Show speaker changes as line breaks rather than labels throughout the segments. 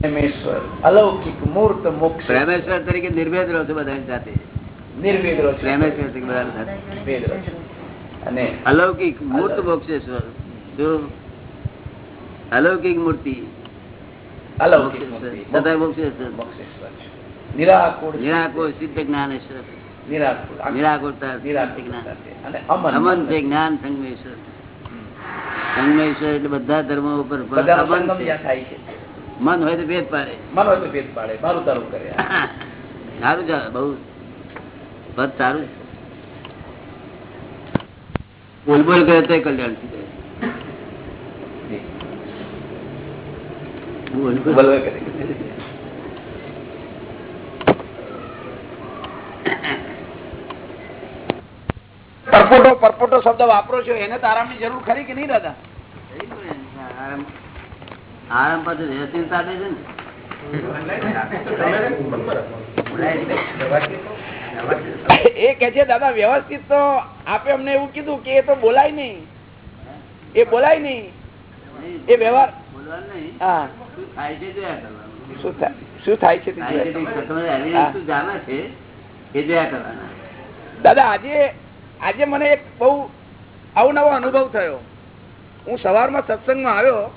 પ્રેમેશ્વર અલૌકિક મૂર્ત મોક્ષ.
પ્રેમેશ્વર તરીકે નિર્ભેદ રહો છો બધાની સાથે.
નિર્ભેદ રહો.
પ્રેમેશ્વર તરીકે બધાની સાથે.
નિર્ભેદ રહો અને
અલૌકિક મૂર્ત મોક્ષેશ્વર. જો અલૌકિક મૂર્તિ.
અલૌકિક મૂર્તિ.
સદા મોક્ષેશ્વર.
મોક્ષેશ્વર નિરાકુળ
નિરાકુળ સિદ્ધ જ્ઞાનેશ્વર.
નિરાકુળ. આ નિરાકુળ
જ્ઞાન.
અને અમન
અમન છે. જ્ઞાન સંગમેશ્વર. સંગમેશ્વર એટલે બધા ધર્મો ઉપર.
જ્યાં થાય છે.
મન હોય તો ભેદ પાડે.
મન હોય તો ભેદ પાડે. મારું તારું કરે.
સારું ચાલે બહુ પદ સારું બોલ બોલ કરે તો કલ્યાણ થઈ જાય. બોલ બોલ.
કરે. પરપોટો પરપોટો શબ્દ વાપરો છો એને તો આરામની જરૂર ખરી કે નહીં દાદા?
આરામ પાછું વ્યવસ્થિત આપે છે ને?
એ કે છે દાદા વ્યવસ્થિત તો આપે અમને એવું કીધું કે એ તો બોલાય નહીં. એ બોલાય નહીં. એ વ્યવહાર હા.
શું થાય છે
દાદા આજે આજે મને એક બહુ અવનવો અનુભવ થયો. હું સવારમાં સત્સંગમાં આવ્યો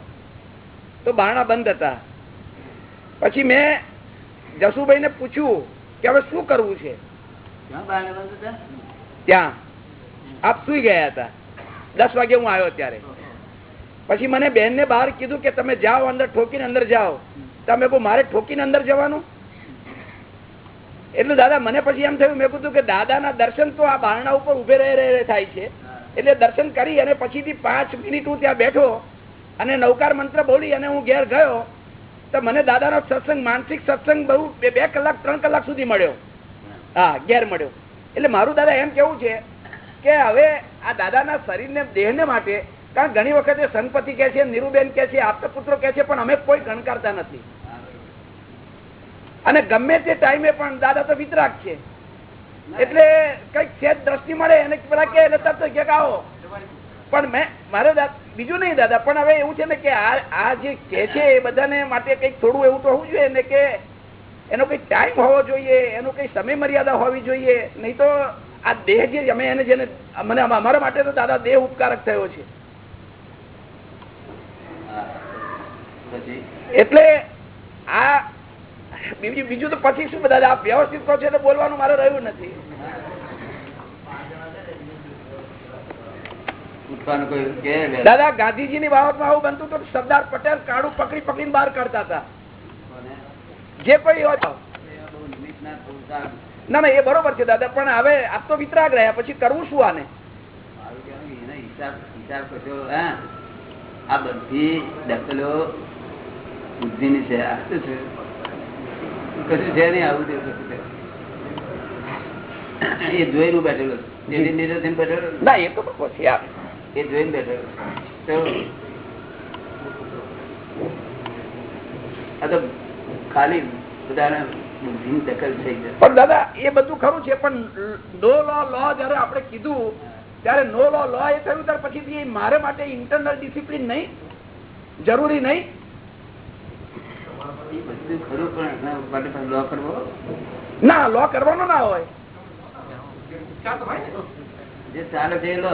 તો બારણા બંધ હતા. પછી મેં જસુભાઈને પૂછ્યું કે હવે શું કરવું છે? ત્યાં. આપ સુઈ ગયા હતા. દસ વાગે હું આવ્યો ત્યારે. પછી મને બેન ને બહાર કીધું કે તમે જાઓ અંદર ઠોકીને અંદર જાઓ. તમે કહું મારે ઠોકીને અંદર જવાનું? એટલે દાદા મને પછી એમ થયું મેં કીધું કે દાદાના દર્શન તો આ બારણા ઉપર ઉભે રહે રહે થાય છે. એટલે દર્શન કરી અને પછીથી પાંચ મિનિટ હું ત્યાં બેઠો અને નૌકાર મંત્ર બોલી અને હું ઘેર ગયો, તો મને દાદાનો સત્સંગ, માનસિક સત્સંગ બહુ બે કલાક, ત્રણ કલાક સુધી મળ્યો. હા, ઘેર મળ્યો. એટલે મારું દાદા એમ કેવું છે કે હવે આ દાદાના શરીરને, દેહને માટે કારણ ઘણી વખતે સંપતિ કે છે, નીરુબેન કે છે, આપતપુત્રો કે છે, પણ અમે કોઈ ગણકારતા નથી. અને ગમે તે ટાઈમે પણ દાદા તો વિતરાગ છે. એટલે કંઈક છે દ્રષ્ટિ મળે, એને પેલા કે તરત આવો. પણ મેં, મારે બીજું નહીં દાદા, પણ હવે એવું છે ને કે આ જે કે છે એ બધાને માટે કંઈક થોડું એવું તો હોવું જોઈએ ને કે એનો કઈ ટાઈમ હોવો જોઈએ, એનો કઈ સમય મર્યાદા હોવી જોઈએ. નહીં તો આ દેહ જે, અમે એને જેને, મને અમારા માટે તો દાદા દેહ ઉપકારક થયો છે. એટલે આ, બીજું બીજું તો પછી શું, બધા વ્યવસ્થિત કહો છે તો બોલવાનું, મારે રહ્યું નથી
ઉઠવાનું કોઈ કે વહેલા.
દાદા ગાંધીજી ની બાબતમાં આવું બનતું હતું સરદાર પટેલ કાળું પકડી પકડી બહાર કાઢતા હતા. જે કોઈ. ના ના એ બરોબર છે દાદા પણ હવે આ તો વિતરાગ રહ્યા પછી કરવું શું આને?
આ બધી દખલો બુદ્ધિની છે આ શું છે? કશું છે નહીં આવું કશું છે. એ બેઠેલો બેઠેલો.
ના એ તો પછી આ
એ જોઈને બેઠો આ તો ખાલી બધાને બુદ્ધિની દખલ થઈ જાય
પણ દાદા એ બધું ખરું છે પણ નો લો લો જયારે આપણે કીધું ત્યારે નો લો લો એ થયું ત્યારે પછી મારે માટે ઇન્ટરનલ ડિસિપ્લિન નહીં? જરૂરી નહીં?
એ બધું ખરું પણ એના માટે લો કરવો?
ના લો કરવાનો ના હોય.
જે ચાલે છે લો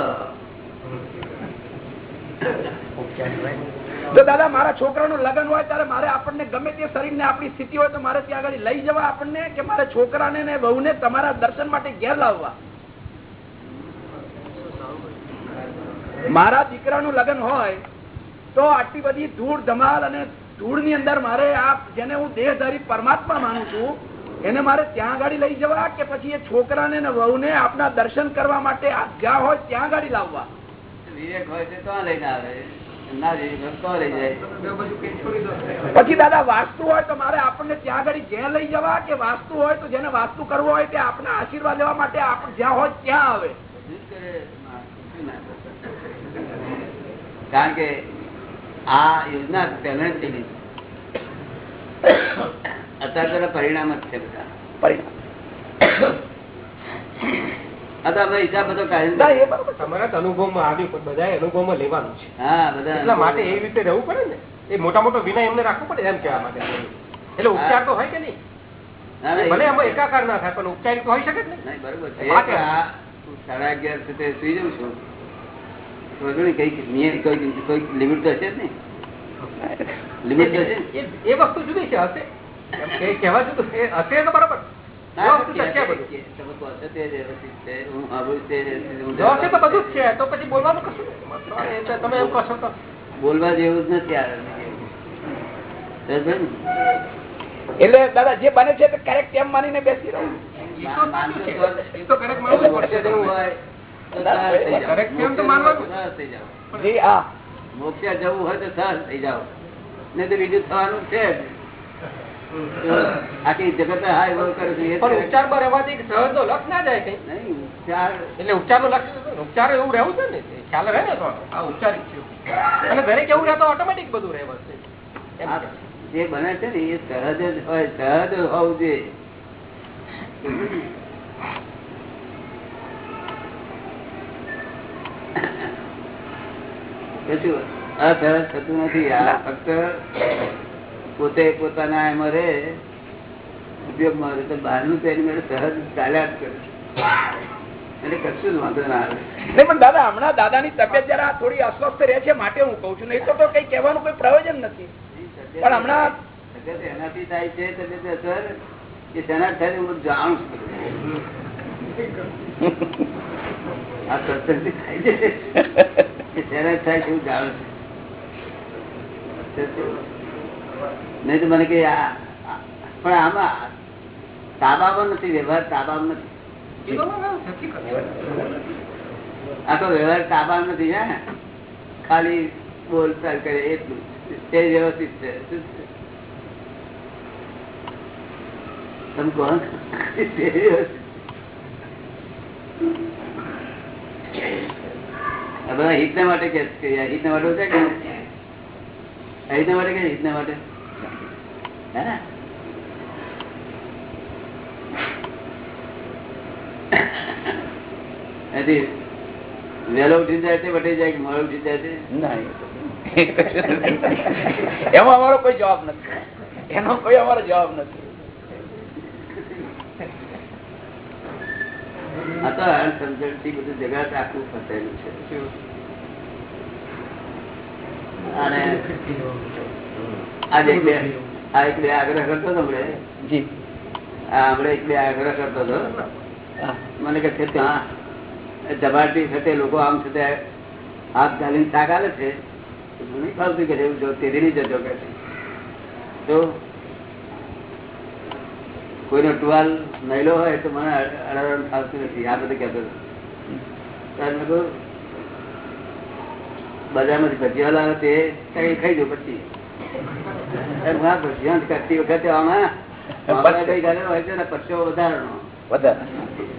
તો દાદા, મારા છોકરાનું લગ્ન હોય ત્યારે મારે આપણને ગમે તે શરીરને આપણી સ્થિતિ હોય તો મારે ત્યાં આગળ લઈ જવા આપણને કે મારે છોકરાને ને વહુને તમારા દર્શન માટે ઘેર લાવવા? મારા દીકરાનું લગ્ન હોય તો આટલી બધી ધૂળ ધમાલ અને ધૂળની અંદર મારે આ જેને હું દેહધારી પરમાત્મા માનું છું, એને મારે ત્યાં ગાડી લઈ જવા કે પછી એ છોકરાને ને વહુને આપના દર્શન કરવા માટે જ્યાં હોય ત્યાં ગાડી લાવવા? પછી દાદા વાસ્તુ હોય તો મારે આપણને ત્યાં આગળ જ્યાં લઈ જવા કે વાસ્તુ હોય તો જેને વાસ્તુ કરવો હોય તે આપણે આશીર્વાદ લેવા માટે આપણે જ્યાં હોય ત્યાં આવે?
કારણ કે આ યોજના પેમેન્ટ લીધી. અત્યારે પરિણામ જ છે બધા.
પરિણામ.
માટે એ રીતે રહેવું પડે ને. એ મોટા મોટો વિનય એમને રાખવો પડે એમ કહેવા માટે. એટલે ઉપચાર તો હોય કે નહીં? ભલે એમાં એકાકાર ના થાય પણ ઉપચારિક તો હોઈ શકે ને
બરોબર સાડા અગિયાર સુધી સુઈ જાઉં છું. લિમિટ તો હશે જ ને? લિમિટ
એ એ વસ્તુ જુદી છે હશે. એમ કે કહેવા જુદું એ હશે તો બરાબર.
ના, બોલવા જેવું જ નથી ને?
એટલે દાદા જે બને છે તે કરેક્ટ એમ માનીને બેસી
રહ્યું
મોક્ષે. જવું હોય તો સહજ થઈ જવું. હોય તો બીજું થવાનું છે આખી જગત હાય એવો કરે છે
પણ
ઉપચાર
ઉપચારમાં રહેવાથી સહજ નો લક્ષ ના જાય કઈ.
નહીં, ઉપચાર
એટલે ઉપચારનું લક્ષ ઉપચાર એવું રહેવું છે ને? ખ્યાલ રહે ને તો આ ઉપચાર અને દરેક એવું રહેતો ઓટોમેટિક બધું રહે બસ. એમ
આ
છે.
જે બને છે ને એ સહજ જ હોય સહજ હોવું જોઈએ. કશું અસહજ થતું નથી આ ફક્ત પોતે પોતાના એમાં રહે ઉપયોગમાં રહે તો બહારનું તેની મેળે સહજ ચાલ્યા જ કરે.
પણ દાદા હમણાં દાદાની તબિયત જરા થોડી અસ્વસ્થ રહે છે માટે હું કઉ છું. નહીં તો કઈ કહેવાનું કોઈ પ્રયોજન નથી. પણ હમણાં
એનાથી થાય છે અસર કે તેના થાય હું જાણું આ સત્સંગથી થાય છે. કે તેના થાય છે હું જાણું છું. નહીં તો મને કે પણ આમાં તાબામાં નથી વ્યવહાર તાબામાં નથી. આખો વ્યવહાર તાબામાં નથી હે? ખાલી બોલચાલ કરે એટલું તે વ્યવસ્થિત છે શું છે? તમે કહો બધા હિતના માટે કે હિતના માટે છે કે હિતના માટે કે હિતના માટે? હે એથી વહેલો ઉઠી જાય છે વટી જાય મોડો ઉઠી જાય છે?
ના, એ તો- એમાં અમારો કોઈ જવાબ નથી. એનો કોઈ અમારો જવાબ નથી.
આ તો અણસમજણ બધું જગત આખું ફસાયેલું છે. અને આજે આ એક આગ્રહ કરતો હતો હમણે.
જી.
હમણે એટલે આગ્રહ કરતો હતો. મને કે છે ત્યાં જબાટી સાથે લોકો આમ તે હાથ ઘાલીને શાક આવે છે. નહીં ફાવતું કે એવું જો નહીં જતો કે તો કોઈનો ટુવાલ નહેલો હોય તો મને અડાડ ફાવતું નથી. આ બધું કહેતો હતો. ત્યારે બજારમાંથી ભજીયા લાવે તે કઈ ખાઈ દો પછી. કરતી વખતે આમાં મામલા કઈ ગાલેલો હોય છે ને પરસેવો વધારાનો
વધારે.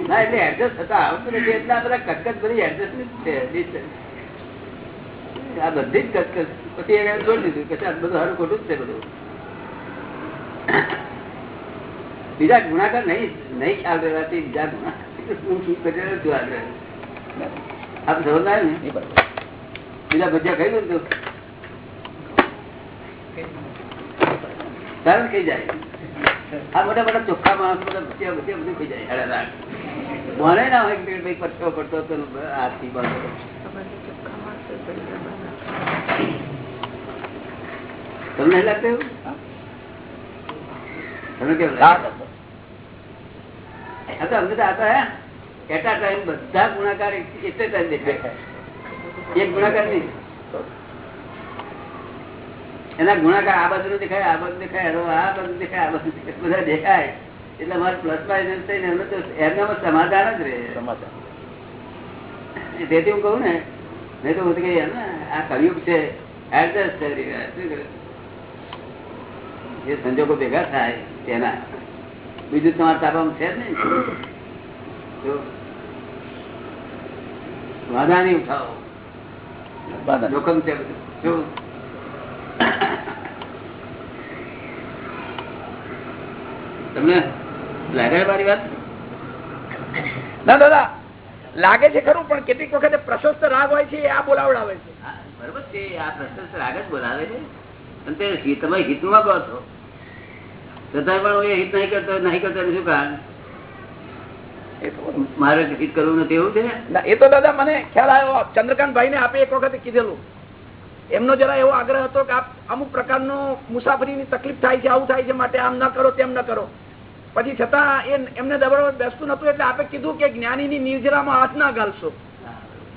ના એટલે એડજસ્ટ થતા આવતું નથી એટલે બધા કટકટ બધી એડજસ્ટમેન્ટ છે આ બધી જ કટકટ. પછી એને જોડી દીધું કે બધું સારું ખોટું જ છે બધું. બીજા ગુણાકાર નહીં નહીં ખ્યાલ રહેવાથી બીજા ગુણાકાર હું શું કરી રહ્યો છું આગળ આપ સમજાય ને બીજા ભજીયા ખાઈ દઉં તું તરત ખાઈ જાય. આ મોટા મોટા ચોખ્ખા માણસ બધા ભજીયા ભજીયા બધું ખાઈ જાય હેડા મને ના હોય કે ભાઈ પરસેવો પડતો હતો ને હાથથી બાંધો તમને નહીં લાગતું એવું? તમને કેવું લાગે? હા તો અમને તો આ તો હે. એટ આ ટાઈમ બધા ગુણાકાર એક એક જ ટાઈમ દેખાય. એક ગુણાકાર નહીં. એના ગુણાકાર આ બાજુ દેખાય આ બાજુ દેખાય એનો આ બાજુ દેખાય આ બાજુ બધા દેખાય. એટલે અમારે પ્લસ માઇનસ થઈને એમનું તો એમનામાં સમાધાન જ રહે.
સમાધાન.
તેથી હું કહું ને મેં તો હું તો ને આ કલયુગ છે એડજસ્ટ કરી રહ્યા શું કરે? જે સંજોગો ભેગા થાય તેના. બીજું તમારા તાબામાં છે જ નહીં. જો વાંધા નહીં ઉઠાવો. જોખમ છે બધું જો તમને લાગે મારી વાત?
ના દાદા લાગે છે ખરું પણ કેટલીક વખતે પ્રશસ્ત રાગ હોય છે આ બોલાવડાવે છે.
બરોબર છે આ પ્રશસ્ત રાગ જ બોલાવે છે. અને તે હિત- તમે હિતમાં કહો છો. છતાંય પણ હું એ હિત નહીં કરતો નહીં કરતો શું કારણ. મારે હિત કરવું નથી એવું છે
ના, એ તો દાદા મને ખ્યાલ આવ્યો. ચંદ્રકાંત ભાઈ ને આપે એક વખતે કીધેલું. એમનો જરા એવો આગ્રહ હતો કે આપ અમુક પ્રકારનો મુસાફરીની તકલીફ થાય છે આવું થાય છે માટે આમ ન કરો તેમ ન કરો. પછી છતાં એમને દબાવ બેસતું નતું એટલે આપે કીધું કે જ્ઞાનીની નિર્જરામાં હાથ ના ગાલશો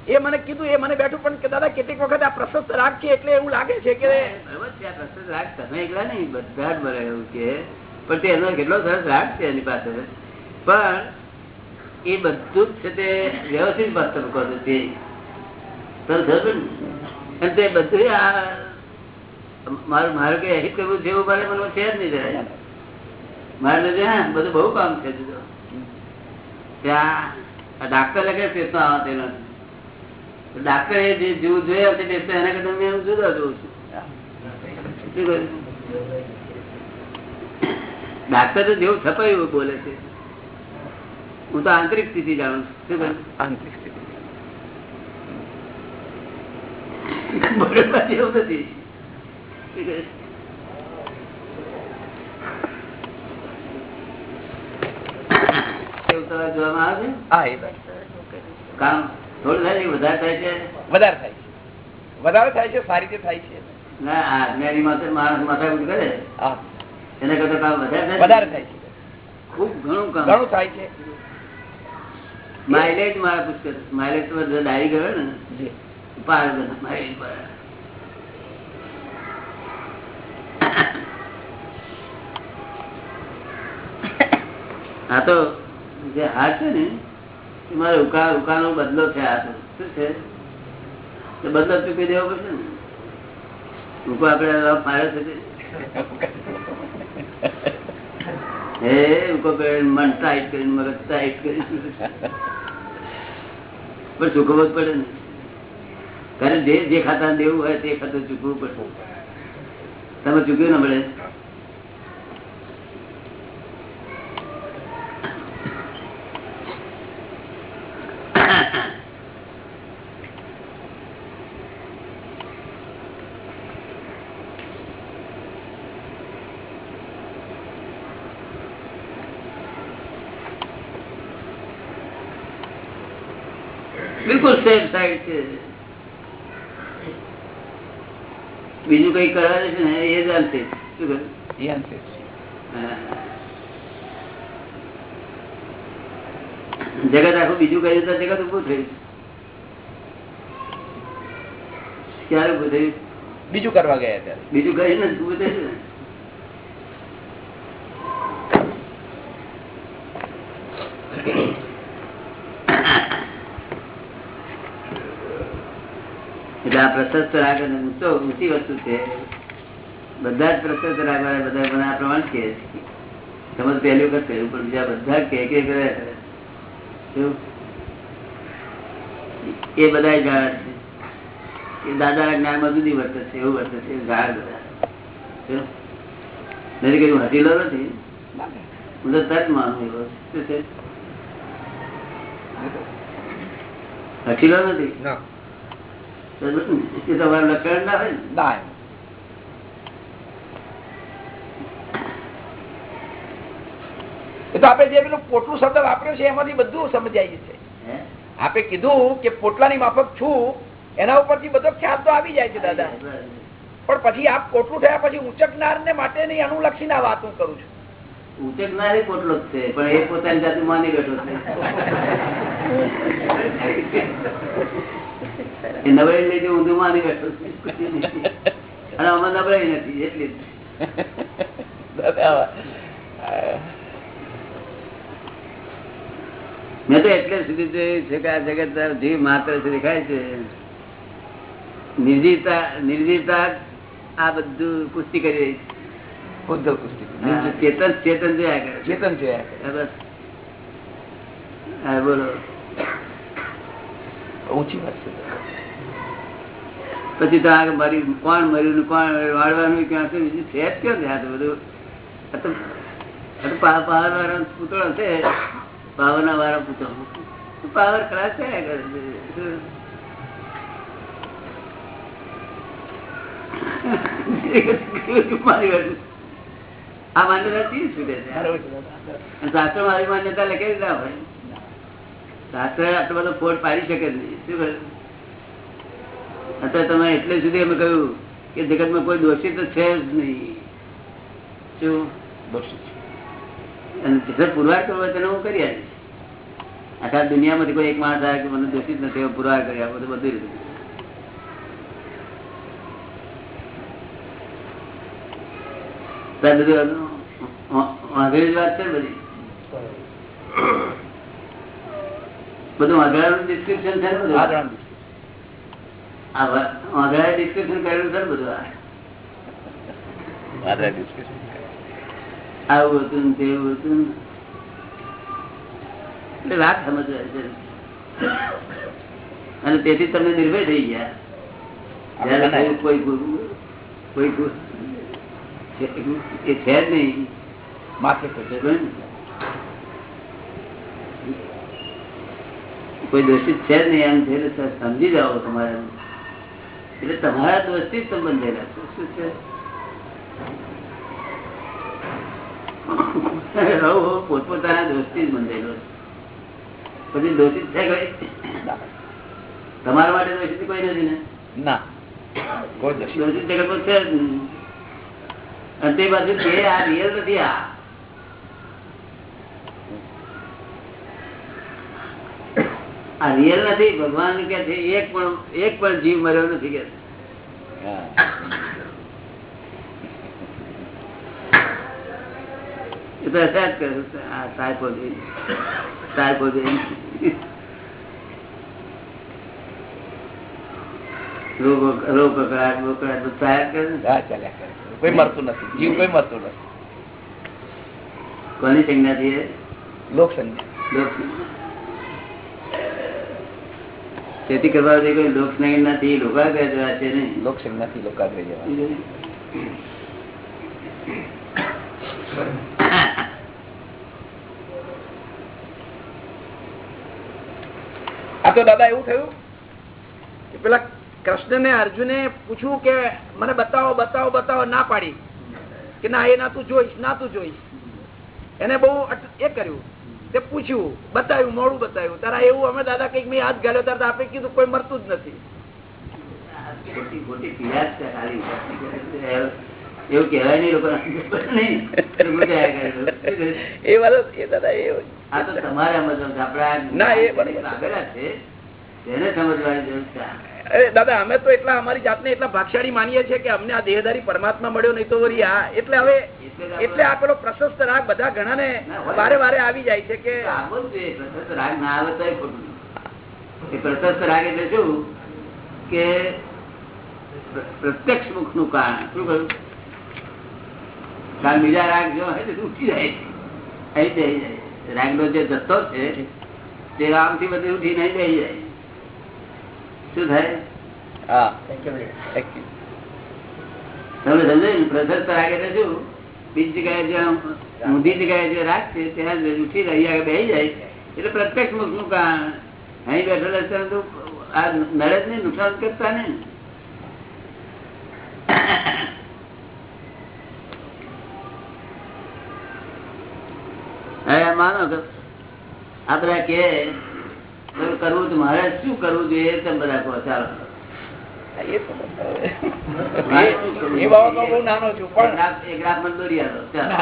એ મને કીધું, એ મને બેઠું પણ દાદા કેટલીક વખત આ પ્રશસ્ત રાગ છે એટલે એવું લાગે છે કે
પણ તે એનો કેટલો સરસ રાગ છે એની પાસે પણ એ બધું છે તે વ્યવસ્થિત વાસ્તવ છો તે ને? અને તે બધું આ, મારું મારું કઈ અહિત કરવું જેવું મારે મનમાં છે જ નહીં જરાય. મારે બધું બહુ કામ છે ત્યાં ડાક્ટર લગે છે આવે તેનો ડાક્ટર એ જે જીવ જોયા છે એના કરતા મેં જુદા જોઉં છું. ડાક્ટર તો જેવું છપાયું એવું બોલે છે. હું તો આંતરિક સ્થિતિ જાણું છું.
આંતરિક સ્થિતિ.
બરોબર જેવું નથી શું કહ્યું? એવું તમારે જોવામાં આવે છે?
હા એ
કામ થોડું થાય વધારે થાય છે?
વધારે થાય છે. વધારે થાય છે સારી રીતે થાય છે.
ના માથે માણસ માથાકૂટ કરે?
હા.
કરતા કામ વધારે
વધારે થાય છે.
ખૂબ ઘણું કામ.
ઘણું થાય છે.
માઇલેજ મારા પુષ્કળ. માઇલેજ તો ડાયરી ગયો ને. પાર. માઇલેજ હા તો જે હાથ છે ને, એ મારે ઉકા, ઉકાનો બદલો છે હાથ શું છે? તો બદલો ચૂકી દેવો પડશે ને? ઉકો આપડે મારે છે હે, ઉકો કરીને મન ટાઈટ કરીને, મગજ ટાઈટ કરીને. પણ ચૂકવું જ પડે ને. ઘરે જે જે ખાતા દેવું હોય તે ખાતું ચૂકવવું પડશે તમે ચૂક્યું ના પડે. બિલકુલ સેફ સાઈડ છે. બીજું કઈ કરાવે છે ને એ જ અંતે. શું કહ્યું?
એ
હા. જગત આખું બીજું કર્યું તો જગત ઉભું થયું? ક્યારે ઉભું થયું?
બીજું કરવા ગયા ત્યારે.
બીજું કર્યું ને ઉભું થયું ને એટલે આ પ્રશસ્ત રાગ અને ઊંચો ઊંચી વસ્તુ છે. બધા જ પ્રશસ્ત રાગ બધા મને આ પ્રમાણ કે સમજ પહેલું પહેલી વખત કહ્યું, પણ બીજા બધા કે કે કરે એ બધા ગાળ છે. એ દાદાના જ્ઞાનમાં જુદી વર્તે છે, એવું વર્તે છે. ગાળ બધા. નથી કઈ હું હટીલો નથી. હું તો તર્ક માનું એવો શું છે? હટીલો નથી? એ તમારું લક્ષણ ના હોય ના.
એ તો આપણે જે પેલું પોટલું શબ્દ વાપર્યો છે એમાંથી બધું સમજાય છે
હે?
આપે કીધું કે પોટલાની માફક છું એના ઉપરથી બધો ખ્યાલ તો આવી જાય છે દાદા. પણ પછી આપ પોટલું થયા પછી ઉચકનાર ને માટેની અનુલક્ષીને આ વાત હું કરું છું.
ઉચક ના રે પોટલો જ છે પણ એ પોતાની જાતે માની બેઠો છે. એ નબળી લઈને ઊંધું માની બેઠો અને અમે નબળાઈ નથી એટલી મેં તો એટલે સુધી જોયું છે કે આ જગત જીવ માત્ર છે દેખાય છે. નિર્જીવતા નિર્જીવતા આ બધું કુસ્તી કરી રહી
બુદ્ધ પુસ્તક.
છે ચેતન ચેતન જોયા કરે
ચેતન છે
કરે. બસ. હા બોલો.
ઊંચી વાત છે.
પછી તો મારી કોણ મર્યું કોણ વાળવાનું ક્યાં છે? બીજું છે જ ક્યાં છે? બધું પાવર વાળા પૂતળો છે. પાવરના વાળા પૂતળો. પાવર ખરાબ છે. આ માન્યતા ચીજ છૂટે છે
બરોબર
મારી માન્યતા લખેલી ના હોય. શાસ્ત્ર આટલો બધો ફોડ પાડી શકે નહીં. શું કહ્યું અત્યારે તમે એટલે સુધી અમે કહ્યું કે જગતમાં કોઈ દોષિત છે જ નહીં. શું?
દોષિત.
અને જેટલો પુરવાર કરવો તેનો હું કરી આવીશ. આખા દુનિયામાંથી કોઈ એક માણસ આવે કે મને દોષિત નથી એવો પુરવાર કર્યા બધું બધું રીતે. ત્યાં બધું વા- વાંધેલી જ વાત છે ને બધી? બધું અઘરાનું ડિસ્ક્રિપ્શન છે ને બધું?
આ જણાવું.
આ વા- વાંધેલાએ ડિસ્ક્રિપ્શન કરેલું છે ને બધું? આ
વાદળા discussion.
આવું હતું તેવું હતું એટલે વાત સમજવા છે. અને તેથી તમે નિર્ભય થઈ ગયા. કોઈ- કોઈ ગુરુ કોઈ ગુરુ છે- એ છે જ નહીં.
માથે તો છે.
કોઈ દોષિત છે નહીં એમ છે સમજી જાઓ તમારે એટલે તમારા દોષથી જ તમે બંધેલા શું છે? પોતપોતાના દોષથી જ બંધેલો પછી દોષિત છે કોઈ. તમારા માટે દોષિત કોઈ નથી ને?
ના કોઈ દોષિત
દોષિત છે તે બાજુ કે આ રિયલ નથી આ આ રિયલ નથી ભગવાન કે છે એક પણ એક પણ જીવ મર્યો નથી કે કોની સંજ્ઞા છે?
લોક સંજ્ઞા
લોક ખેતી કરવા દે કોઈ લોક સંજ્ઞા નથી લોકાગ્રહ જેવા છે નહીં
લોક નથી લોકાગ્રહ જવા આ તો દાદા એવું થયું કે પેલા કૃષ્ણ ને અર્જુને પૂછ્યું કે મને બતાવો બતાવો બતાવો. ના પાડી. કે ના એ ના તું જોઈશ ના તું જોઈશ. એને બહુ એ કર્યું. તે પૂછ્યું બતાવ્યું મોડું બતાવ્યું તારા એવું અમે દાદા કંઈક મેં હાથ ગાલ્યો ત્યારે આપે કીધું કોઈ મરતું જ નથી.
એવું કહેવાય નહીં લોકો.
એ વાત એ દાદા એ
આ તો તમારે. આપણા
ના, એ છે.
તેને સમજવાની જરૂર છે
દાદા અમે તો એટલા અમારી જાતને એટલા ભાગશાળી માનીએ છીએ કે અમને આ દેહધારી પરમાત્મા મળ્યો નહીં તો વરી આ એટલે હવે એટલે આ પેલો પ્રશસ્ત રાગ બધા ઘણાને વારે વારે આવી જાય છે કે.
પ્રશસ્ત રાગ ના આવે તોય ખોટું પ્રશસ્ત રાગ એટલે શું? કે પ્રત્યક્ષ મુખનું કારણ. શું કહ્યું? કારણ બીજા રાગ જો ઉઠી જાય અહીં બેસી જાય રાગ નો જે જથ્થો છે તે આમથી બધું ઉઠી નહીં બેસી જાય શું થાય?
હા.
તમે સમજો ને પ્રશસ્ત રાગ શું? બીજી જગ્યાએ જ્યાં ઊંધી જગ્યાએ જે રાગ છે ત્યાં ઉઠી રહી આગળ બેસી જાય. એટલે પ્રત્યક્ષ મુખનું કારણ. અહીં બેઠેલા તો આ નડે જ નહીં નુકસાન કરતા ને. હવે માનો તો આપડે કે કરવું તો મારે શું કરવું જોઈએ એ તમે બધા કહો ચાલો
એ તો એ- એ બાબતમાં બહુ નાનો છું
એક
પણ
ગ્રાફ- એક ગ્રાફ મને દોરી આલો ચાલો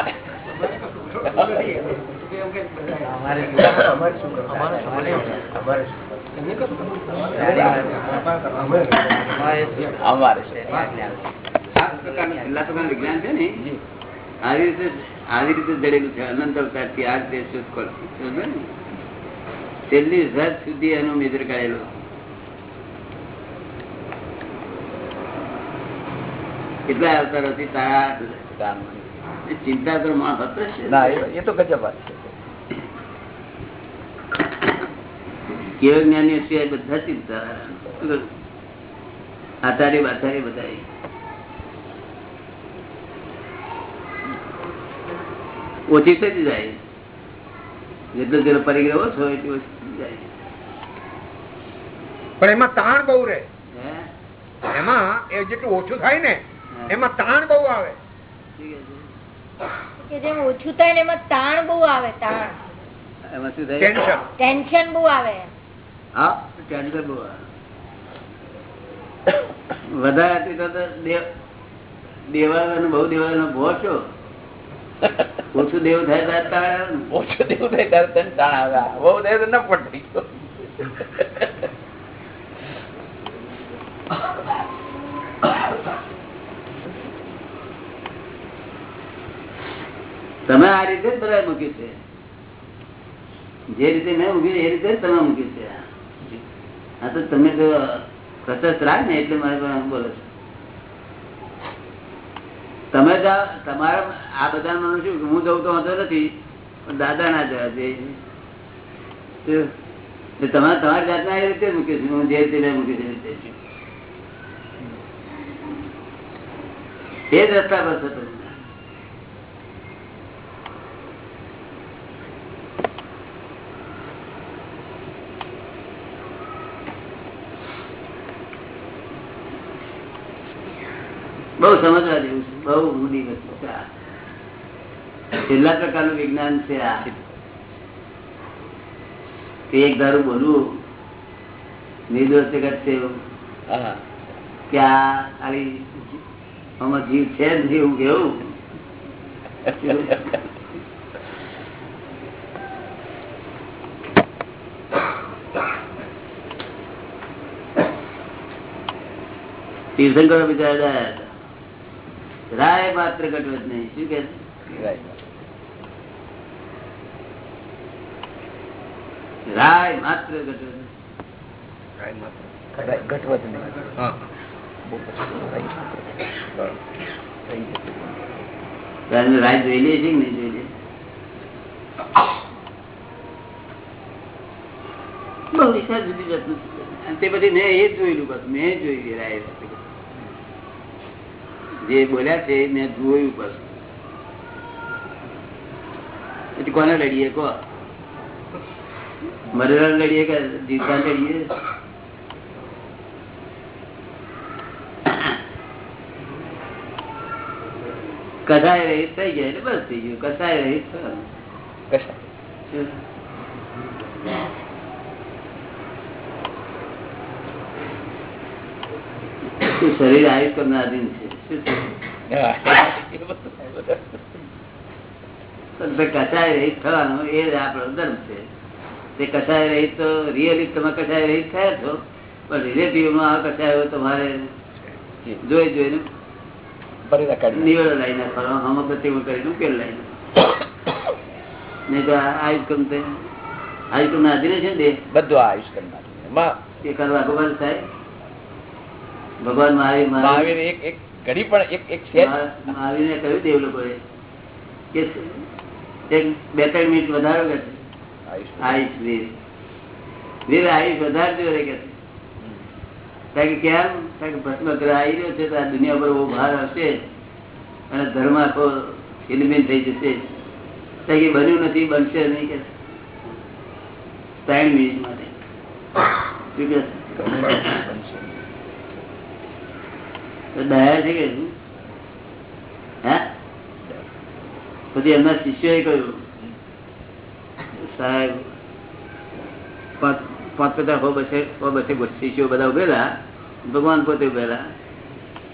અમારે છે
આ પ્રકારનું છેલ્લા પ્રકારનું વિજ્ઞાન છે ને આવી રીતે આવી રીતે જડેલું છે અનંત અવતારથી આજ તે શોધખોળ સમજો ને? છેલ્લી રજ સુધી એનો મિત્ર કરેલો કેટલા અવતારોથી તારા ચિંતા તો માણસ હતો
એ- તો ગજબ છે.
કેવ જ્ઞાનીઓ સિવાય બધા ચિંતા. આચાર્ય બાચાર્ય બધા ઓછી થઈ જાય. જેટલો જેટલો પરિગ્રહ ઓછો એટલી ઓછી
પણ એમાં તાણ બહુ રહે. એમાં એ જેટલું ઓછું થાય ને એમાં તાણ બહુ આવે.
જેમ ઓછું થાય ને એમાં તાણ બહુ આવે તાણ.
એમાં શું થાય?
ટેન્શન
ટેન્શન બહુ આવે.
હા ટેન્શન બહુ આવે. વધારે દેવાળાનો બહુ દેવાળાનો ભો છો ઓછું દેવ થાય આવે
ઓછું દેવું થાય ત્યારે તને તાણ આવે. બહુ દેવ ન પડી. ગયો
તમે આ રીતે જ બધા મૂક્યું છે. જે રીતે મેં મૂક્યું એ રીતે તમે મૂક્યું છે. હા તો તમે જો કસરત રાખ ને એટલે મારે બોલો છો. તમે તમારા, આ બધા શું હું જવું તો વાંધો નથી, પણ દાદા ના જવા દે? તમારે તમારી જાતના એ રીતે મૂકે છે, હું જે રીતે મૂકી છે, એ જ રસ્તા પર થતો. બઉ સમજવા જેવું છે. બહુ ઊંડી વસ્તુ છે આ. છેલ્લા પ્રકારનું વિજ્ઞાન છે આ એક ધારું બોલવું નિર્દોષ જગત છે કે આ ખાલી આમાં જીવ છે જ નહીં એવું કેવું તીર્થંકરો બિચારા. રાય માત્ર ઘટવત નહીં. શું કે રાય. માત્ર ઘટવત નહીં.
ઘટવત નહીં.
રાય જોઈ લે છે કે નહીં જોઈ લે? બહુ વિશાળ જુદી અને તે પછી મેં એ જ જોયેલું બસ. મેં જોઈ રાય. જે બોલ્યા છે એ મેં જોયું બસ પછી કોને લડીએ કો મરેલા લડીએ કે જીવતા લડીએ કસાય રહિત થઈ ગયા એટલે બસ થઈ ગયું કસાય રહિત થવાનું.
કશા
શું શરીર આયુષ કરનાર આધીન છે શું છે?
હા. એ બધું.
પણ કસાય રહીત થવાનું એ આપણો ધર્મ છે. તે કસાય રહિત તો રિયલી તમે કસાય રહીત થયા છો પણ રિલેટિવમાં આ કસાયો તમારે જોઈ જોઈને નિવેડો કરીને ઉકેલ નહીં તો તે આયુષ ના આધીન છે ને
બધું આ આયુષ
એ કરવા ભગવાન થાય ભગવાન મહાવીર
મહાવીર એક એક ઘડી પણ એક એક છે
મહાવીરને કહ્યું દેવ લોકોએ કે એક બે ત્રણ મિનિટ વધારો કે
આયુષ
વીર. વીર આયુષ વધારજો રે કે કારણ કે કેમ? કારણ કે ભસ્મ ગ્રહ આવી રહ્યો છે તો આ દુનિયા પર બહુ ભાર આવશે અને ધર્મ આખો છિલમીલ થઈ જશે કે બન્યું નથી બનશે નહીં કે ત્રણ મિનિટ માટે. શું કે દયા છે કે પછી એમના શિષ્યોએ કહ્યું, સાહેબ, પાંચ પાંચ પચાસ હો બસે હો બસે શિષ્યો બધા ઉભેલા, ભગવાન પોતે ઉભેલા.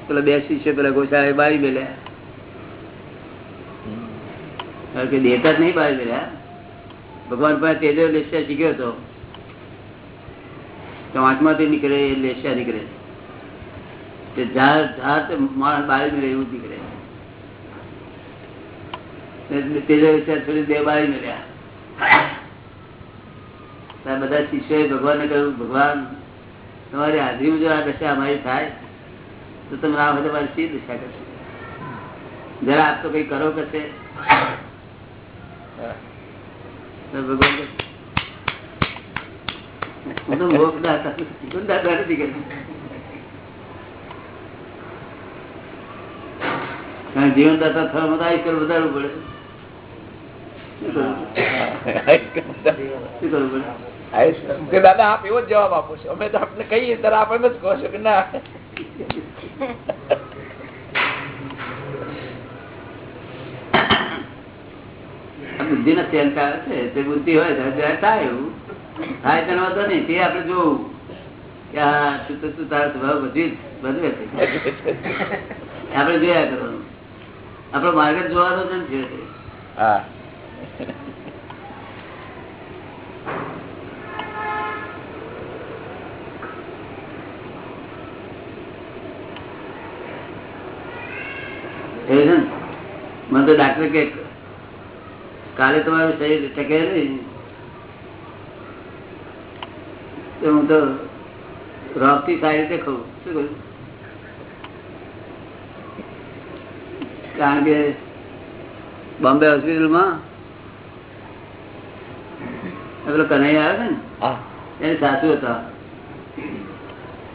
પેલા બે શિષ્યો, પેલા ગોસાળે બારી મેલ્યા. કે દેતા જ નહીં બારી મેલ્યા. ભગવાન પાસે તેજો લેસ્યા શીખ્યો હતો તો આંખમાંથી નીકળે એ લેસ્યા નીકળે. તે જાત જાત માણસ બાળી મળે એવું નીકળે. તેજો બધા ભગવાન, તમારી હાજરી જો આ દશા અમારી થાય, તો તમે આ વખતે મારી શી દશા કરશો? જરા આપ તો કઈ કરો કશે. ભગવાન હું તો મોક્ષ હતા દાદા નથી કરતો. કારણ કે જીવન દાતા થવા માટે આયુષ્ય વધારવું પડે.
દાદા આપ એવો જ જવાબ આપો છો. અમે તો આપને કહીએ ત્યારે આપ એમ જ કહો છો કે ના.
બુદ્ધિ નો ચેન છે તે બુદ્ધિ હોય થાય એવું. થાય તેનો વાંધો નહીં. તે આપણે જોવું કે આ તું તારો સ્વભાવ બધી જ બધું આપણે જોયા કરવાનું. આપણો માર્ગ જોવા જોવાનો જ નથી
હા.
ને? મને તો ડાક્ટર કે કાલે તમારું શરીર ટકે નહીં હું તો રોગથી સારી રીતે ખાઉં શું કરું કારણ કે બોમ્બે હોસ્પિટલમાં પેલો કનૈયા આવે છે ને એને સાસુ હતા.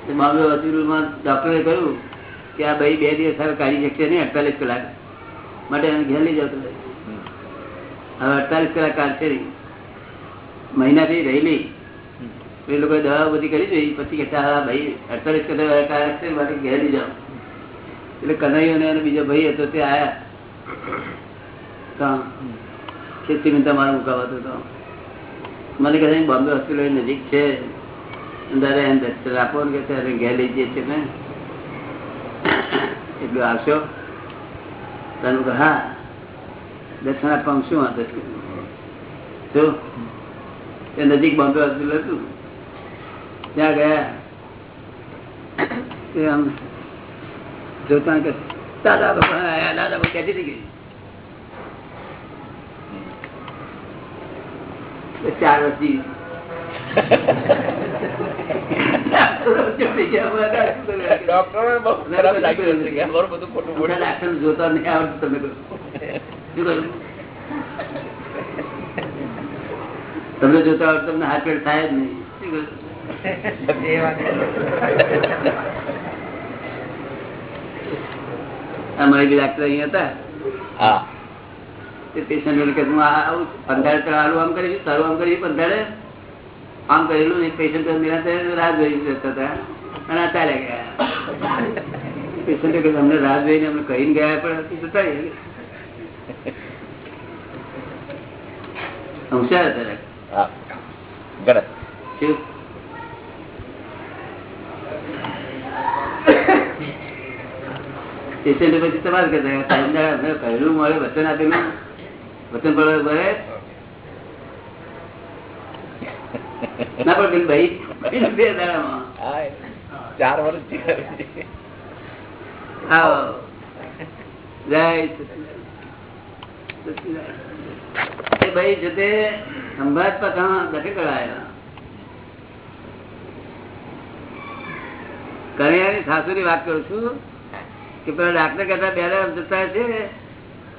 બોમ્બે હોસ્પિટલમાં ડોક્ટરે કહ્યું કે આ ભાઈ બે દિવસ હવે કાઢી શકશે નહીં અડતાલીસ કલાક. માટે એને ઘેર લઈ જતો હવે અડતાલીસ કલાક કાઢશે નહીં. મહિનાથી રહેલી. એ લોકોએ દવા બધી કરી જોઈ પછી કે આ ભાઈ અડતાલીસ કલાક કાઢશે માટે ઘેર લઈ જાઓ. એટલે કનૈયો ને બીજો ભાઈ હતો તે આયા. ખેતી તમારે મુકાવાતો હતો મને કહે બોમ્બે હોસ્પિટલ નજીક છે. અંદર એમ દર્શન આપો ને કે ઘેર લઈ જઈએ છીએ. ને આવશો? તને કહે હા. દર્શન આપવામાં શું વાંધો શું? એ નજીક બોમ્બે હોસ્પિટલ હતું. ત્યાં ગયા. જોતા કે દાદા બાપા દાદા કહેતી ચાર વર્ષથી. જોતા નહીં આવડતું તમે. તમને જોતા આવડતું તમને હાથ પેટ થાય જ નહીં? અમારે બી ડાક્ટર અહીંયા હતા
હા.
તે પેશન્ટ કે હું આવું પંદર આલું આમ કરી તારું આમ કરી પંદરે આમ કરેલું ને પેશન્ટ નિરાંતે રાહ જોઈ જતા હતા અને ચાલ્યા ગયા. પેશન્ટ કે અમને રાહ જોઈને અમને કહીને ગયા પણ જતા. હોશિયાર હતા. પેશન્ટ પછી તમારે કે કહેલું મળે વચન આપેલું વચન પડે ભરે. ના પણ ભાઈ બે દાડામાં.
ચાર વર્ષ
આવો જય ભાઈ જતે તે પાછા દખે કરાયા કનૈયાની સાસુની વાત કરું છું. કે પેલા ડાક્ટર કહેતા બે દાડા જતા છે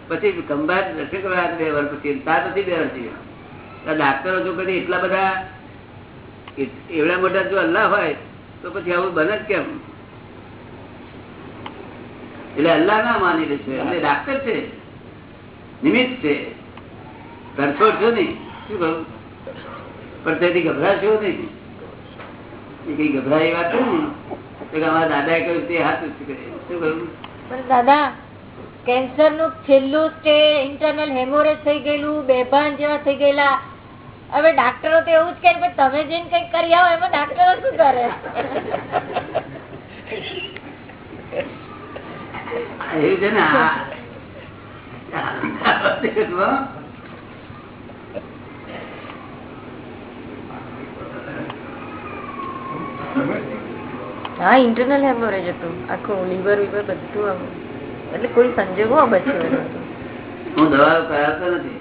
પછી ખંભાત નથી કરવા બે વર્ષ પછી તાર નથી બે વર્ષથી ડાક્ટરો જો કદી એટલા બધા એવડા મોટા જો અલ્લાહ હોય, તો પછી આવું બને કેમ? એટલે અલ્લાહ ના માની લે છે. એટલે ડાક્ટર છે. નિમિત્ત છે. ધરછોડ છો નહીં. શું કહું? પણ તેથી ગભરાશો નહીં. કઈ ગભરાય વાત છે તો કે અમારા દાદાએ કહ્યું તે હાથ ઊંચું શું કહ્યું?
દાદા કેન્સરનું છેલ્લું સ્ટેજ ઇન્ટરનલ હેમોરેજ થઈ ગયેલું બેભાન જેવા થઈ ગયેલા. હવે ડાક્ટરો તો એવું જ કે તમે જઈને કંઈક કરી આવો એમાં ડાક્ટરો શું કરે?
એવું છે ને આ- આ-
હા ઇન્ટરનલ હેમોરેજ હતું. આખું લીવર વિવર બધું આમ. એટલે કોઈ સંજોગો બચ્યું એનું
હું દવાઓ કરાવતો નથી.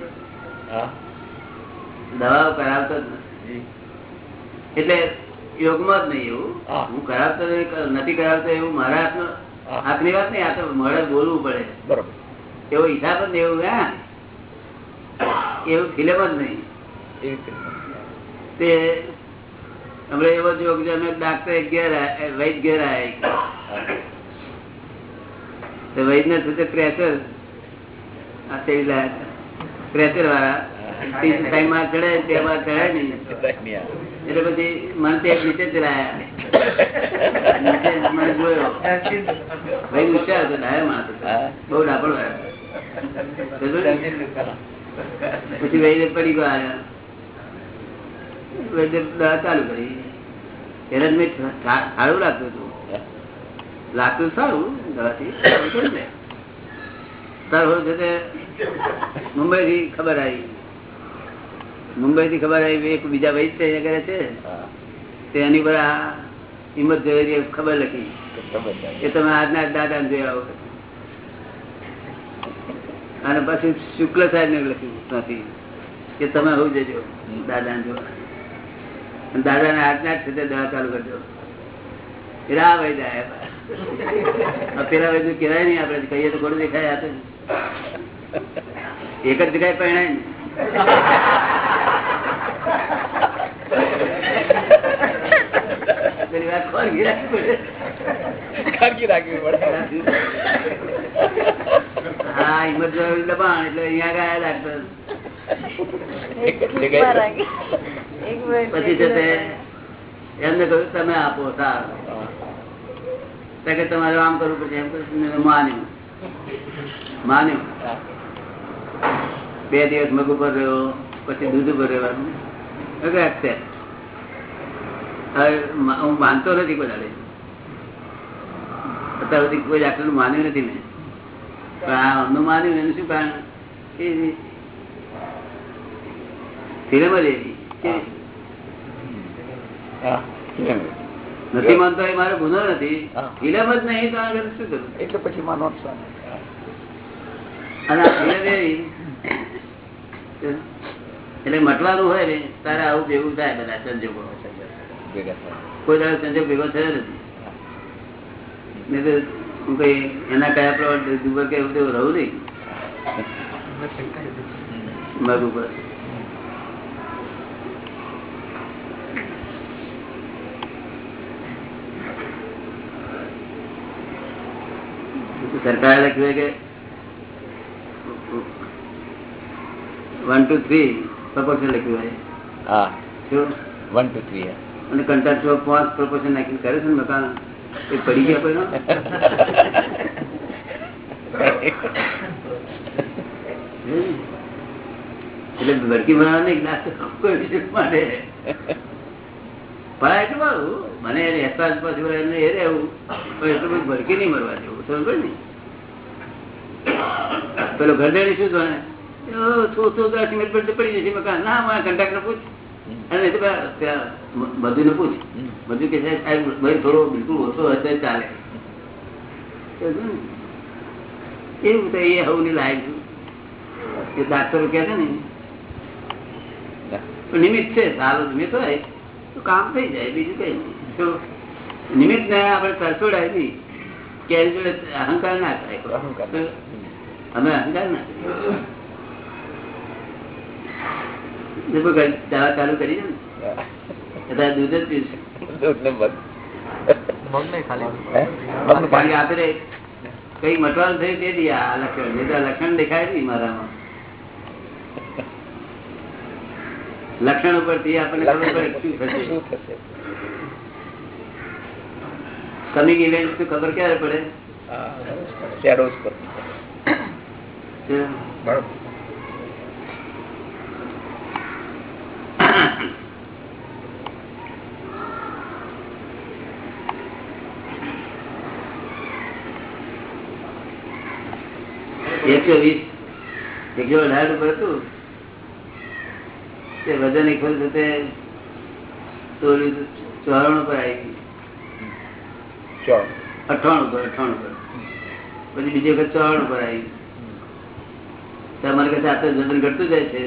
હા?
દવાઓ કરાવતો જ નથી. એટલે યોગમાં જ નહીં એવું.
હું.
કરાવતો નથી કરાવતો એવું મારા હાથનો હાથની વાત નહીં આ તો મળે બોલવું પડે.
બરોબર.
એવો હિસાબ જ એવું હા? એવું ફિલ્મ જ નહીં. તે હમણે એવો જોગ છે અમે ડાક્ટર વૈદ ઘેર
હા.
વૈદ ને થશે પ્રેશર. આ પેલા પ્રેશર વાળા. માં નીચે નીચે મને જોયો. ભાઈ હોશિયાર હતો. બહુ ડાપણ વાળો. પછી વૈદ્ય પડી ગયો આવ્યા વૈદ્ય ચાલુ કરી. એને જ મેં સારું લાગતું હતું. લાગતું સારું દવાથી. સારું છે મુંબઈ થી ખબર આવી. મુંબઈ થી ખબર આવી એક બીજા વૈદ છે કરે છે. તે એની પર આ હિંમત જોઈ ખબર લખી. એ તમે આજના દાદા ને જોઈ આવો અને પછી શુક્લ સાહેબ ને લખ્યું નથી. કે તમે હું જજો દાદા ને જોવા. દાદા ને આજ્ઞા જ છે તે દવા ચાલુ કરજો. એટલે આ વૈદ આયા ભાઈ પેલા વૈદ કહેવાય નહીં આપડે કહીએ તો ખોટું દેખાય આપે. એક જ જગ્યાએ પહેણાય ને. પેલી વાત ખોરગી રાખવી પડે.
ખાનગી રાખવી પડે.
હા હિંમત જોયું દબાણ એટલે અહીંયા ગયા ડાક્ટર. પછી જતે એમને કહ્યું તમે આપો સારું. કે તમારે આમ કરવું પડશે એમ કરવું માન્યું. માન્યું. બે દિવસ મગ ઉપર રહ્યો પછી દૂધ ઉપર રહેવાનું. હું માનતો નથી બધા અત્યાર સુધી કોઈ આટલું માન્યું નથી મેં. પણ આ અમનું માન્યું એનું શું કારણ? ફિલ્મ જ એવી. નથી માનતો એ મારો ગુનો નથી. ઇલમ જ નહીં તો આગળ શું કરું?
એટલે પછી માનો
એટલે મટવાનું હોય ને તારે આવું ભેગું થાય બધા સંજોગો. કોઈ દાડો સંજોગ ભેગો થયો નથી. તો હું કઈ એના કયા પ્રમાણે દુબર કે એવું તેવું રહું નહીં. મગ ઉપર. સરકારે લખ્યું કે વન ટુ થ્રી પ્રપોર્શન લખ્યું હોય.
હા. વન ટુ થ્રી
અને કંટ્રાક્ટર પાંચ પ્રપોર્શન નાખીને કરે છે ને મકાન એ પડી ગયા કોઈ એટલે ભરકી બનાવવાની પડાય એટલું મારું મને એને અહેસાસ પછી એ રહેવું. પણ એટલું બધું ભડકી નહીં મરવા જેવું સમજ ને? પેલો ઘરદારી શું જાણે સો સો દસ મિનિટ પર તો પડી જશે. ના મારા કંટ્રાક્ટર પૂછ. અને એ તો પેલા- પેલા બધું ને પૂછ. બધું કે છે સાહેબ ભાઈ થોડો બિલકુલ ઓછો હશે તો ચાલે. એવું ને? તો એ હવું ની લાયક એ ડાક્ટરો કહે છે ને નિમિત્ત છે. સારું નિમિત્ત હોય. તો કામ થઈ જાય બીજું કઈ નહીં. નિમિત્ત ને આપણે તરસોડાય નહીં કે અહંકાર ના થાય.
અહંકાર.
અમે અહંકાર ના દવા ચાલુ કરી દૂધ જ કઈ મટવાનું થયું આ લક્ષણ લક્ષણ દેખાય નહીં મારામાં. લક્ષણ ઉપરથી આપણને ખબર પડે શું થશે. કમિંગ ઇવેન્ટ ખબર ક્યારે પડે?
શેડોઝ પર. બરોબર
એકસો વીસ એકસો અઢાર ઉપર હતું. તે વજન એક વખત તે તોલ્યું ચોરાણું પર આવી ગયું. અઠાણું પર અઠાણું પર. પછી બીજી વખત ચોરાણું પર આવી તમારે પાસે આપણે વજન ઘટતું જાય છે.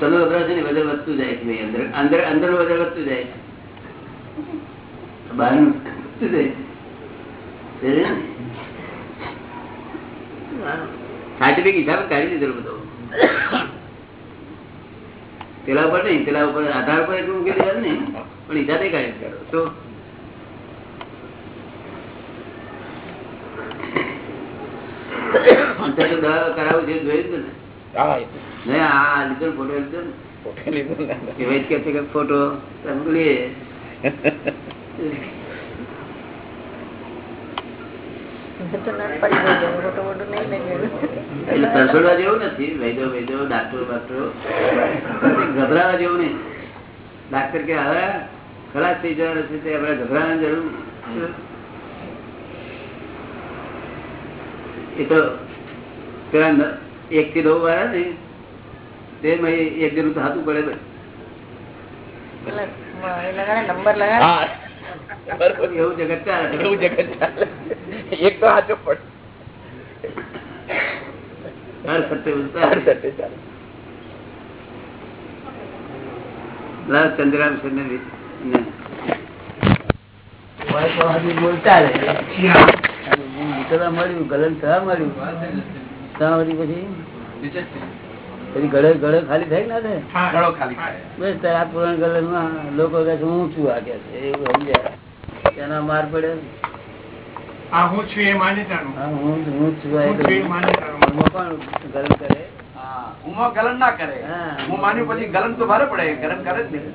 સલો વપરાશ છે ને વજન વધતું જાય છે અંદર અંદર અંદર વજન વધતું જાય છે. બહારનું વધતું જાય સાયન્ટિફિક હિસાબ કાઢી દીધેલો બધો. પેલા ઉપર નહીં પેલા ઉપર આધાર પર એટલું મૂકી દેવાનું નહીં. પણ હિસાબે કાઢી દીધેલો. તો અત્યારે તો દવા કરાવું છે જોયું ને
હા
આ લીધો ફોટો લીધો ને.
ફોટો
તરસોડવા જેવું નથી વૈદો વૈદો ડાક્ટરો બાક્ટરો. ગભરાવા જેવું નહીં. ડાક્ટર કે હવે ખલાસ થઈ જવાનું છે તે આપણે ગભરાવાની જરૂર એ તો પેલા એક થી નવ વાળા ને તે એક દિન તો હાથું પડે
નંબર લગાડે.
એવું જગત ચાલે.
એવું જગત ચાલે. એક તો પડે.
ચંદ્રામ બોલતા મળ્યું ગલન થવા મળ્યું. ત્યાં વળી પછી? પછી ગળે ગળે ખાલી થાય કે ના થાય?
ખાલી
બસ તારે પુરાણ ગલનમાં લોકો કહે છે હું છું આ કે એવું સમજ્યા. તેના માર પડે.
હું છું એ
હું હું ગલન કરે.
ઉમા ગલન ના કરે.
હા.
હું માન્યું પછી ગલન તો ભારે પડે ગલન કરે જ નહીં.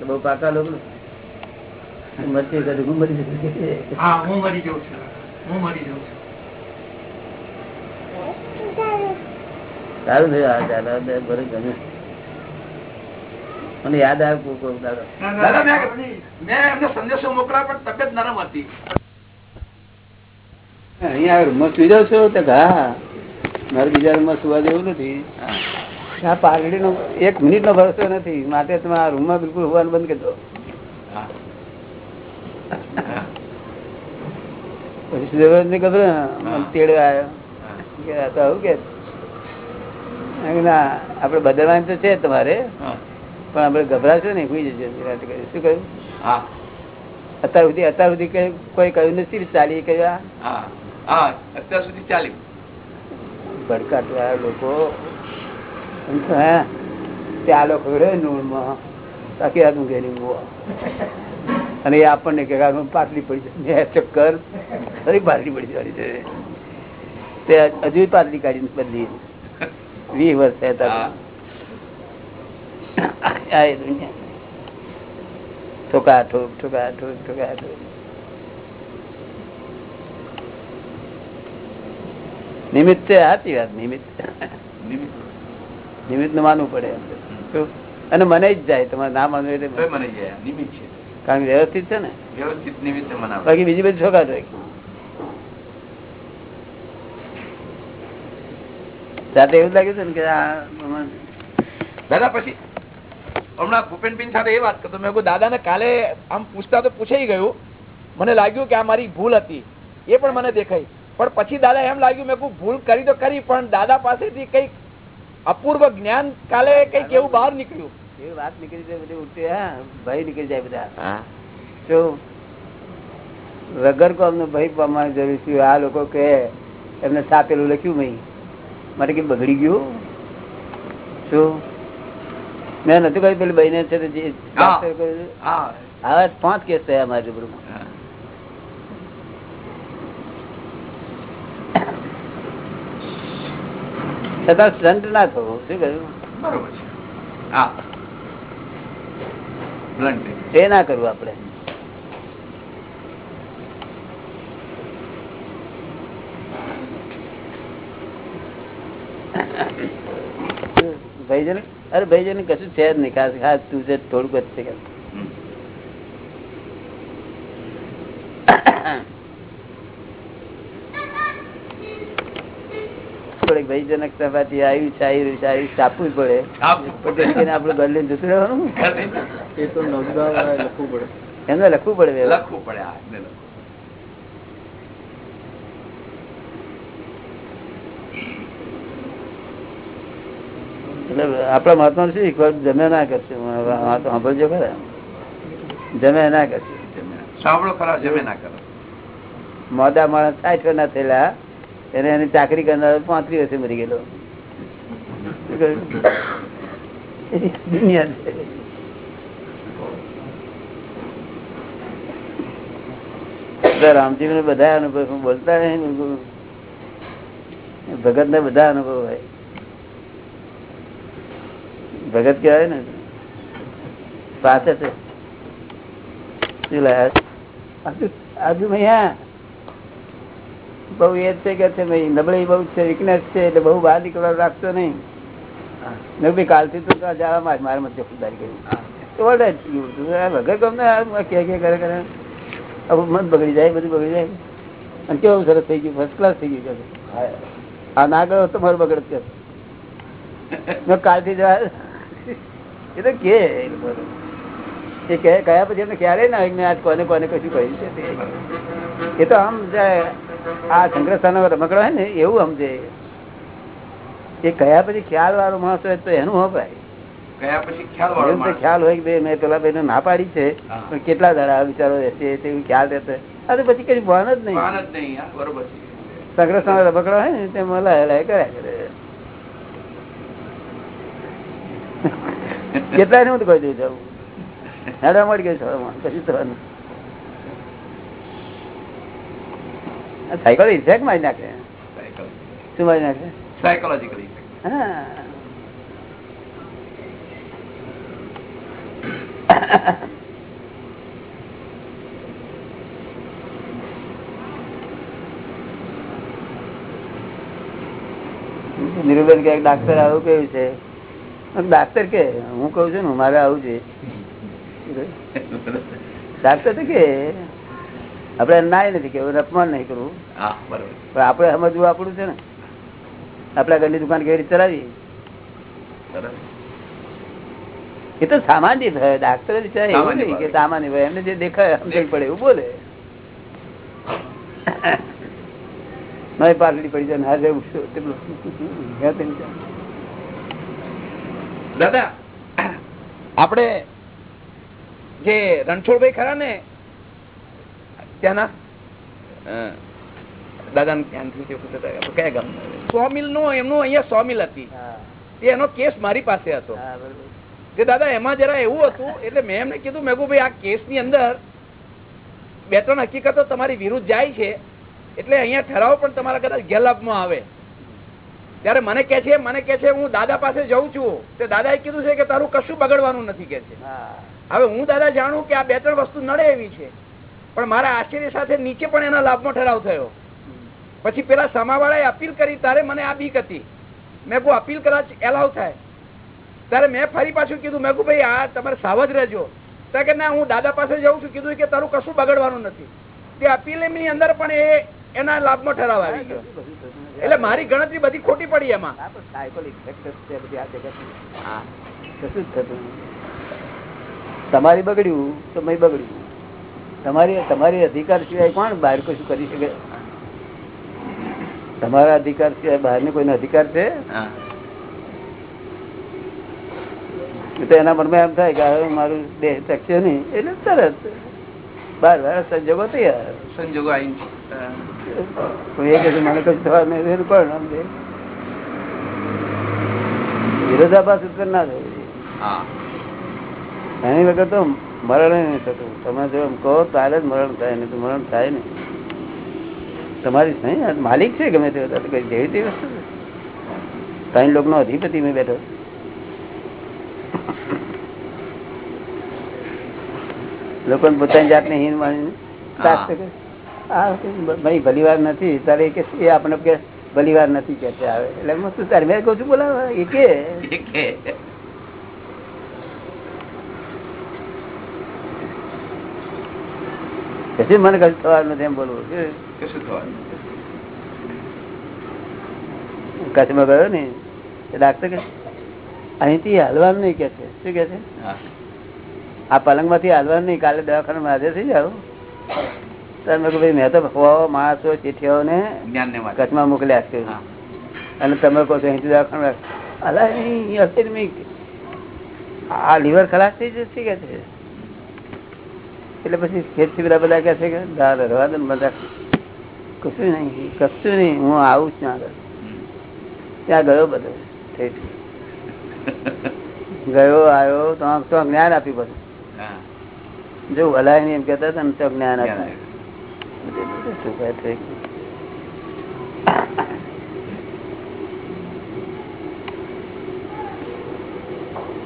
બહુ પાકા લોકો. મરતી હું મરી
હા હું મરી જાઉં છું. હું મરી જાઉં છું.
સારું થયું ચાલો બે ગમે. મને યાદ આવ્યું કોક
દાદા મેં એમને સંદેશો મોકલા પણ તબિયત નરમ હતી.
અહીંયા રૂમમાં સુઈ જાવ છો તો હા મારે બીજા રૂમમાં સુવા જેવું નથી. આ પાઘડી નો એક મિનિટ નો ભરોસો નથી. માટે તમે આ રૂમમાં બિલકુલ હોવાનું બંધ કરી દો. પછી ખબર તેડવા આવ્યો. આવું કે. ના બદલવાનું તો છે તમારે પણ આપડે ગભરાશો ને શું કહ્યું? અત્યાર સુધી અત્યાર સુધી કોઈ કહ્યું નથી ચાલી કહ્યું
અત્યાર સુધી ચાલ્યું
ભડકાટવા લોકો. નૂળમાં તાકી અને એ આપણને કે પાટલી પડી જાય ચક્કર. ફરી પાટલી પડી જવાની છે. તે હજુ પાટલી કાઢી બદલી વીસ વર્ષ થયા હતા. આ એ દુનિયા. ઠોકા ઠોક ઠોકા ઠોક ઠોકા ઠોક. નિમિત્ત સાચી વાત નિમિત્ત. નિમિત્ત માનવું પડે અને મને જ જાય તમારે ના માનવું એટલે
મને ગયા નિમિત્ત છે.
કારણ કે વ્યવસ્થિત છે ને?
વ્યવસ્થિત નિમિત્તે
બાકી બીજી બધી છોકરા હોય. સાથે એવું લાગ્યું છે ને કે આ
દાદા પછી? હમણાં ભૂપેનબીન સાથે એ વાત કરતો મેં કહ્યું દાદાને કાલે આમ પૂછતા તો પૂછાઈ ગયું. મને લાગ્યું કે આ મારી ભૂલ હતી. એ પણ મને દેખાઈ. પણ પછી દાદા એમ લાગ્યું મેં કહું ભૂલ કરી તો કરી પણ દાદા પાસેથી કંઈક અપૂર્વ જ્ઞાન કાલે કંઈક એવું બહાર નીકળ્યું.
એવી વાત નીકળી જાય બધી ઉઠી હા ભય નીકળી જાય બધા. જો વગર કોમ નો ભય પ્રમાણે જરૂર છે આ લોકો કે એમને છાપેલું લખ્યું મેં. મારે કે બગડી ગયું? શું? મેં નતું કહ્યું પેલી બહેને છે તે જે doctor કહ્યું.
હા.
પાંચ કેસ થયા મારી રૂબરૂમાં. છતાં સ્ટન્ટ ના થવો શું કહ્યું?
બરોબર છે.
એ ના કરવું આપણે. ભાઈજન અરે ભાઈજન કશું છે જ નહીં. ખાસ ખાસ તું છે થોડુંક જ છે કે. થોડીક ભયજનક સભાથી આવ્યું છે આવ્યું છે આવ્યું છે, પડે. પણ ઘર લઈને જતું રહેવાનું.
એ તો લખવું પડે.
એમને લખવું પડે
લખવું પડે હા એમને લખવું.
એટલે આપણા મહાત્મા શું શીખવાડ્યું? જમે ના કરશે. સાંભળજો ખરા. જમે ના કરશે.
સાંભળો ખરા જમે ના કરો.
મોદા માણસ સાઠ ના થયેલા. એને એની ચાકરી કરનાર પાંત્રીસ વર્ષે મરી ગયેલો. દુનિયા રામજી ને બધા અનુભવ બોલતા નહીં ભગત ને બધા અનુભવ હોય. ભગત કહેવાય ને? પાસે છે? આજુ આજુ બહુ એ છે કે છે ભાઈ નબળી બહુ છે વીકનેસ છે એટલે બહુ બહાર નીકળવા રાખતો નહીં. ભાઈ કાલથી તું જવામાં જવા મારે મત જવાબદારી કરી. આ વગર ગમે કે કે કરે કરે. મત બગડી જાય બધું બગડી જાય. અને કેવું સરસ થઈ ગયું ફર્સ્ટ ક્લાસ થઈ ગયું આ ના ગયો તો મારું બગડ કાલથી જવા એ તો કે એ કહે કયા પછી એમને ક્યારેય ના હોય આજ કોને કોને કશું કહ્યું છે તે. એ તો આમ આ સંગ્રસ્થાનો રમકડો હોય ને એવું સમજે એ કયા પછી ખ્યાલ વાળો માણસ હોય તો એનું
પછી ખ્યાલ
હોય કે મેં પેલા ભાઈને ના પાડી છે પણ કેટલા દાડા વિચારો રહેશે તે ખ્યાલ રહેતો અરે આ તો પછી કઈ ભાન જ નહીં.
છે.
સંગ્રસ્થાનો રમકડો હોય ને તે મલાય કરે. કેટલા હું કહી દઉં છું હેડા મળી ગઈ કશું થવાનું ઇફેક્ટ મારી નાખે. શું મારી નાખે?
સાયકોલોજીકલી
હા. નિરૂબેન કે ડાક્ટર આવું કેવું છે? ડાક્ટર કે હું કઉ છું ને મારે આવું છે. ડાક્ટર તો કે આપડે નાય નથી કેવું અપમાન નહીં કરવું. પણ આપડે સમજવું આપણું છે ને. આપડા ઘરની દુકાન કેવી રીતે ચલાવી એ તો સામાન્ય ભાઈ ડાક્ટર વિચારે એવું નહીં કે. સામાન્ય ભાઈ એમને જે દેખાય સમજણ પડે એવું બોલે. નહીં પાટલી પડી જાય ને હાજર ઉઠશો તેટલું.
દાદા આપણે જે રણછોડભાઈ ખરા ને ત્યાંના દાદા કયા ગામ સો મિલનું એમનું અહીંયા સો મિલ હતી એનો કેસ મારી પાસે હતો. કે દાદા એમાં જરા એવું હતું એટલે મેં એમને કીધું મેં કહું ભાઈ આ કેસની અંદર બે ત્રણ હકીકતો તમારી વિરુદ્ધ જાય છે એટલે અહીંયા ઠરાવ પણ તમારા કદાચ ગેરલાભમાં આવે. ત્યારે મને કે છે મને કે છે હું દાદા પાસે જઉં છું. તે દાદાએ કીધું છે કે તારું કશું બગડવાનું નથી કે છે. હવે હું દાદા જાણું કે આ બે ત્રણ વસ્તુ નડે એવી છે. પણ મારા આશ્ચર્ય સાથે નીચે પણ એના લાભમાં ઠરાવ થયો. પછી પેલા સમાવાળાએ અપીલ કરી તારે મને આ બીક હતી. મેં કહું અપીલ કદાચ એલાવ થાય. ત્યારે મેં ફરી પાછું કીધું મેં કહું ભાઈ આ તમારે સાવધ રહેજો. ત્યાં કે ના હું દાદા પાસે જઉં છું. કીધું કે તારું કશું બગડવાનું નથી. તે અપીલ એમની અંદર પણ એ એના લાભમાં ઠરાવ આવી ગયો. એટલે મારી ગણતરી બધી ખોટી પડી એમાં.
તમારી બગડ્યું તો મેં બગડ્યું. તમારી તમારી અધિકાર સિવાય કોણ બહાર કશું કરી શકે? તમારા અધિકાર સિવાય બહાર કોઈનો અધિકાર છે? તો એના મનમાં એમ થાય કે હવે મારું દેહ ચકશે નહીં. એટલે તરત બાર વાર સંજોગો તૈયાર.
સંજોગો આવી
એ કહે મને કશું થવા નહીં એનું કોણ વિરોધાભાસ ઉત્પન્ન ના થવું એની વગર તો મરણ નહીં થતું. તમે જો એમ કહો તારે જ મરણ થાય નહીં તો મરણ થાય નહીં. તમારી નહીં માલિક છે ગમે તે જેવી તેવી વસ્તુ ત્રણ લોક નો અધિપતિ મેં બેઠો. લોકો પોતાની જાતને હિન માની ભાઈ ભલીવાર નથી તારે કે એ આપણે કે ભલીવાર નથી કે છે આવે. એટલે હું શું તારે મેં કહું છું બોલાવે એ કે. પછી મને કશું થવાનું નથી એમ બોલવું.
કશું થવાનું
કચ્છમાં ગયો ને એ ડાક્ટર કે અહીંથી હાલવાનું નહીં કે છે. શું કે છે? આ પલંગમાંથી હાલવાનું નહીં કાલે દવાખાનામાં હાજર થઈ જાવ ત્યારે મેં મેં તો માણસો ચીઠીઓને કચ્છમાં મોકલ્યા છે. અને તમે કહો છો અહીંથી દવાખાનું અલા અહીં આ લીવર ખલાસ થઈ જશે કે છે? એટલે પછી ખેત શિબિરા બધા કહે છે કે દાદા રવા દે બધા કશું નહીં કશું નહીં હું આવું જ ત્યાં ત્યાં ગયો બધો ગયો. આવ્યો તો જ્ઞાન આપ્યું બધું. જો ભલાય એમ કેતા હતા ને તો જ્ઞાન આપ્યું. કહે છે?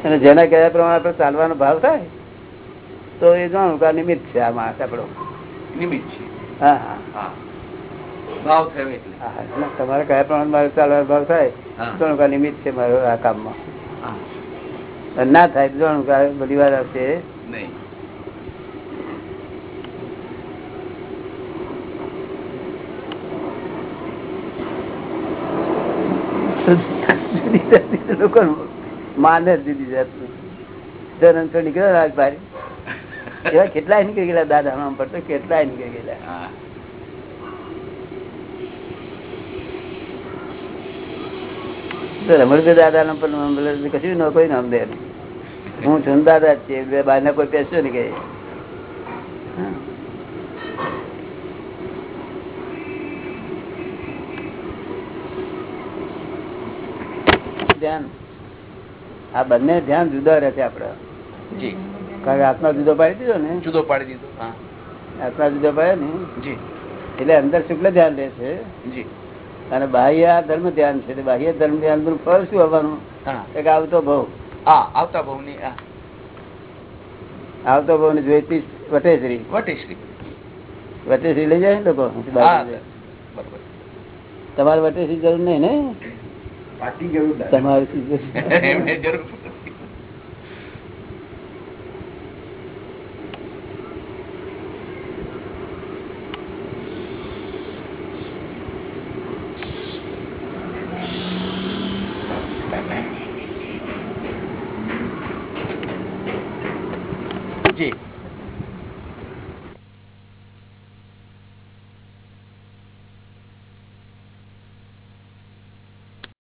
અને જેના કહેવા પ્રમાણે આપણે ચાલવાનો ભાવ થાય તો એ જાણું કે નિમિત્ત છે આ માણસ આપણો.
નિમિત્ત છે.
હા હા.
હા. ભાવ થયો એટલે.
હા, એટલે તમારે કયા પ્રમાણે મારે ચાલવાનો ભાવ થાય. જાણું કે નિમિત્ત છે મારો આ કામમાં.
હા.
ના થાય જાણું કે બધી વાર આવશે.
નહીં.
જુદી જાતની. લોકો માને જુદી એવા કેટલાય નીકળી ગયેલા દાદા નામ પર તો કેટલાય નીકળી ગયેલા. દાદા નામ પર કશું ન કોઈ નામ દે. હું છું ને દાદા જ છે બાર બહાર કોઈ પેસ્યો નહીં કે હા. ધ્યાન. આ બંને ધ્યાન જુદા રહે છે આપડે.
જી.
કારણ કે આત્મા જુદો પાડી દીધો ને.
જુદો પાડી દીધો
આત્મા જુદો પાડે ને.
જી.
એટલે અંદર શુક્લ ધ્યાન રહે છે
જી.
અને બાહ્ય ધર્મ ધ્યાન છે. બાહ્ય ધર્મ ધ્યાનનું ફળ શું આવવાનું? એક આવતો ભાવ.
હા આવતા ભાવની
આવતો ભાવ ને જોઈતી વટેશ્રી.
વટેશ્રી.
વટેશ્રી લઈ જાય ને લોકો? તમારે વટેશ્રી જરૂર નહીં ને?
પાટી
ગયું જરૂર?
એમને જરૂર